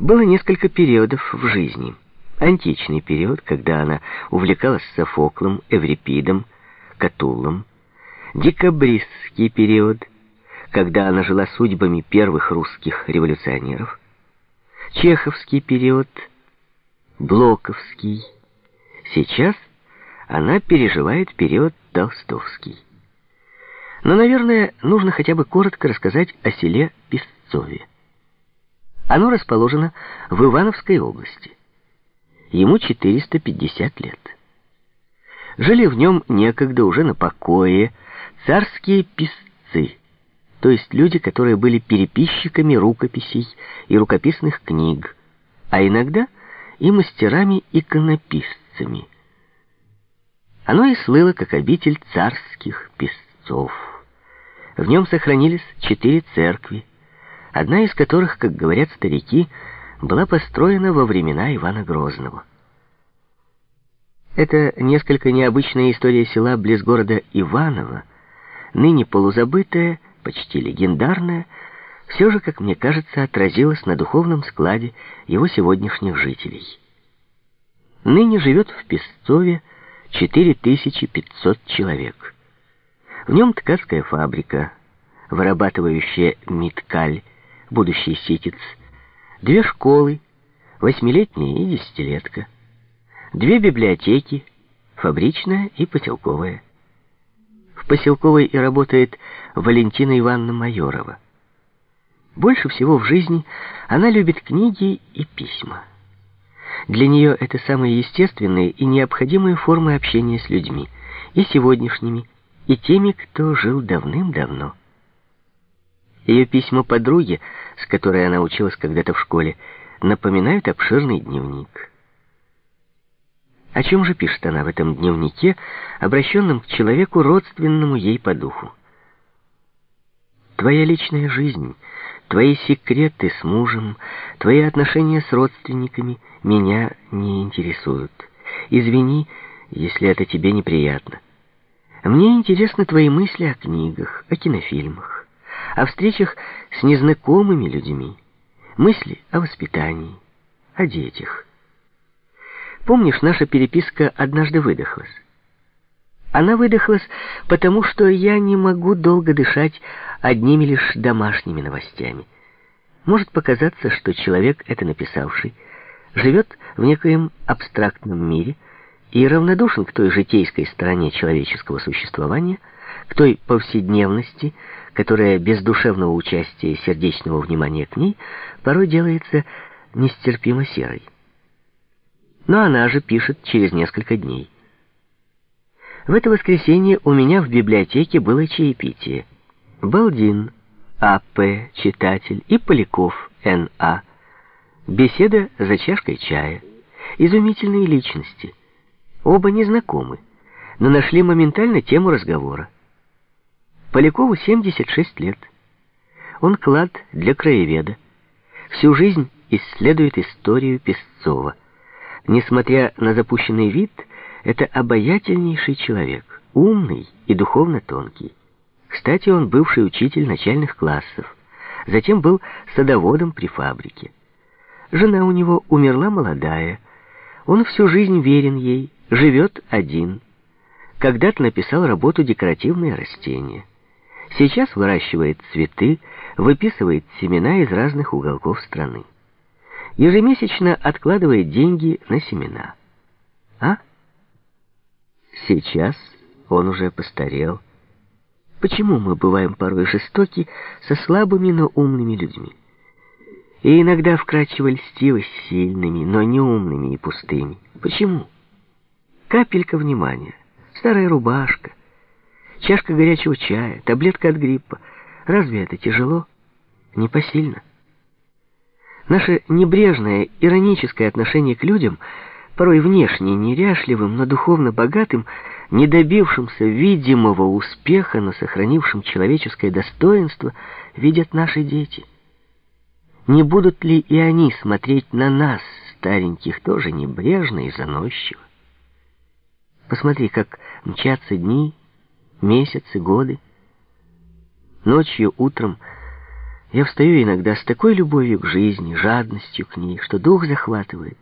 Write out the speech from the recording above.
Было несколько периодов в жизни. Античный период, когда она увлекалась Софоклом, Эврипидом, Катуллом. Декабристский период, когда она жила судьбами первых русских революционеров. Чеховский период, Блоковский. Сейчас она переживает период Толстовский. Но, наверное, нужно хотя бы коротко рассказать о селе Песцове. Оно расположено в Ивановской области. Ему 450 лет. Жили в нем некогда уже на покое царские писцы, то есть люди, которые были переписчиками рукописей и рукописных книг, а иногда и мастерами-иконописцами. Оно и слыло как обитель царских писцов. В нем сохранились четыре церкви, одна из которых, как говорят старики, была построена во времена Ивана Грозного. Это несколько необычная история села близ города Иваново, ныне полузабытая, почти легендарная, все же, как мне кажется, отразилась на духовном складе его сегодняшних жителей. Ныне живет в Песцове 4500 человек. В нем ткацкая фабрика, вырабатывающая миткаль, будущий ситец, две школы, восьмилетняя и десятилетка, две библиотеки, фабричная и поселковая. В поселковой и работает Валентина Ивановна Майорова. Больше всего в жизни она любит книги и письма. Для нее это самые естественные и необходимые формы общения с людьми, и сегодняшними, и теми, кто жил давным-давно. Ее письма подруге, с которой она училась когда-то в школе, напоминают обширный дневник. О чем же пишет она в этом дневнике, обращенном к человеку, родственному ей по духу? Твоя личная жизнь, твои секреты с мужем, твои отношения с родственниками меня не интересуют. Извини, если это тебе неприятно. Мне интересны твои мысли о книгах, о кинофильмах о встречах с незнакомыми людьми, мысли о воспитании, о детях. Помнишь, наша переписка однажды выдохлась? Она выдохлась, потому что я не могу долго дышать одними лишь домашними новостями. Может показаться, что человек, это написавший, живет в некоем абстрактном мире и равнодушен к той житейской стороне человеческого существования, к той повседневности, которая без душевного участия и сердечного внимания к ней порой делается нестерпимо серой. Но она же пишет через несколько дней. В это воскресенье у меня в библиотеке было чаепитие. Балдин, А.П., читатель, и Поляков, Н.А. Беседа за чашкой чая. Изумительные личности. Оба незнакомы, но нашли моментально тему разговора. Полякову 76 лет. Он клад для краеведа. Всю жизнь исследует историю Песцова. Несмотря на запущенный вид, это обаятельнейший человек, умный и духовно тонкий. Кстати, он бывший учитель начальных классов, затем был садоводом при фабрике. Жена у него умерла молодая, он всю жизнь верен ей, живет один. Когда-то написал работу «Декоративные растения». Сейчас выращивает цветы, выписывает семена из разных уголков страны. Ежемесячно откладывает деньги на семена. А? Сейчас он уже постарел. Почему мы бываем порой жестоки со слабыми, но умными людьми? И иногда вкрадчиво льстивы сильными, но не умными и пустыми. Почему? Капелька внимания, старая рубашка, Чашка горячего чая, таблетка от гриппа. Разве это тяжело? Непосильно. Наше небрежное, ироническое отношение к людям, порой внешне неряшливым, но духовно богатым, не добившимся видимого успеха, но сохранившим человеческое достоинство, видят наши дети. Не будут ли и они смотреть на нас, стареньких, тоже небрежно и заносчиво? Посмотри, как мчатся дни, месяцы, годы. Ночью, утром Я встаю иногда с такой любовью к жизни, жадностью к ней, что дух захватывает.